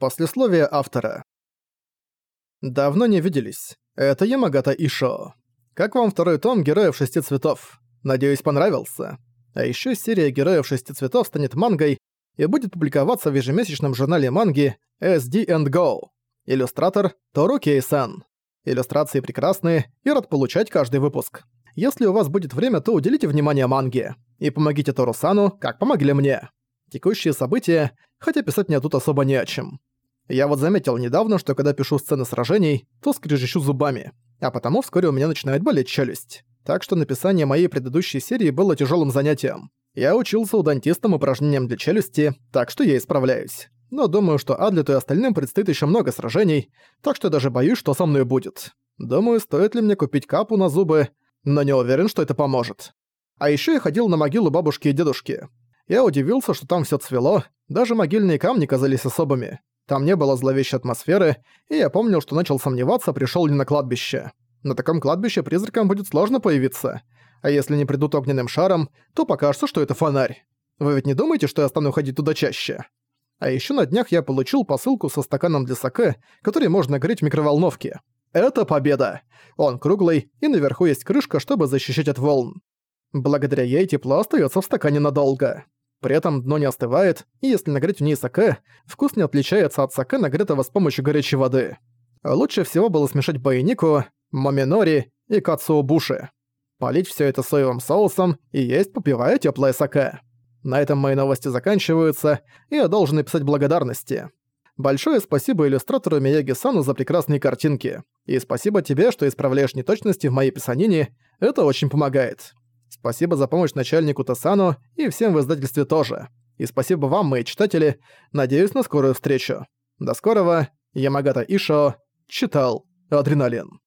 Послесловие автора. Давно не виделись. Это Ямагата Ишо. Как вам второй том Героев Шести Цветов? Надеюсь, понравился. А еще серия Героев Шести Цветов станет мангой и будет публиковаться в ежемесячном журнале манги SD Go. Иллюстратор Тору Кейсан. Иллюстрации прекрасные и рад получать каждый выпуск. Если у вас будет время, то уделите внимание манге. И помогите Торусану, как помогли мне. Текущие события, хотя писать мне тут особо не о чем. Я вот заметил недавно, что когда пишу сцены сражений, то скрежещу зубами, а потому вскоре у меня начинает болеть челюсть. Так что написание моей предыдущей серии было тяжелым занятием. Я учился у дантистам упражнениям для челюсти, так что я исправляюсь. Но думаю, что Адлету и остальным предстоит еще много сражений, так что даже боюсь, что со мной будет. Думаю, стоит ли мне купить капу на зубы, но не уверен, что это поможет. А еще я ходил на могилу бабушки и дедушки. Я удивился, что там все цвело, даже могильные камни казались особыми. Там не было зловещей атмосферы, и я помнил, что начал сомневаться, пришел ли на кладбище. На таком кладбище призракам будет сложно появиться. А если не придут огненным шаром, то покажется, что это фонарь. Вы ведь не думаете, что я стану ходить туда чаще? А еще на днях я получил посылку со стаканом для саке, который можно греть в микроволновке. Это победа! Он круглый, и наверху есть крышка, чтобы защищать от волн. Благодаря ей тепло остается в стакане надолго. При этом дно не остывает, и если нагреть в ней саке, вкус не отличается от саке, нагретого с помощью горячей воды. Лучше всего было смешать байнику, моминори и кацуобуши. Полить все это соевым соусом и есть, попивая теплое саке. На этом мои новости заканчиваются, и я должен написать благодарности. Большое спасибо иллюстратору Мияги-сану за прекрасные картинки. И спасибо тебе, что исправляешь неточности в моей писанине, это очень помогает. Спасибо за помощь начальнику Тасану и всем в издательстве тоже. И спасибо вам, мои читатели. Надеюсь на скорую встречу. До скорого. Ямагата Ишо. Читал. Адреналин.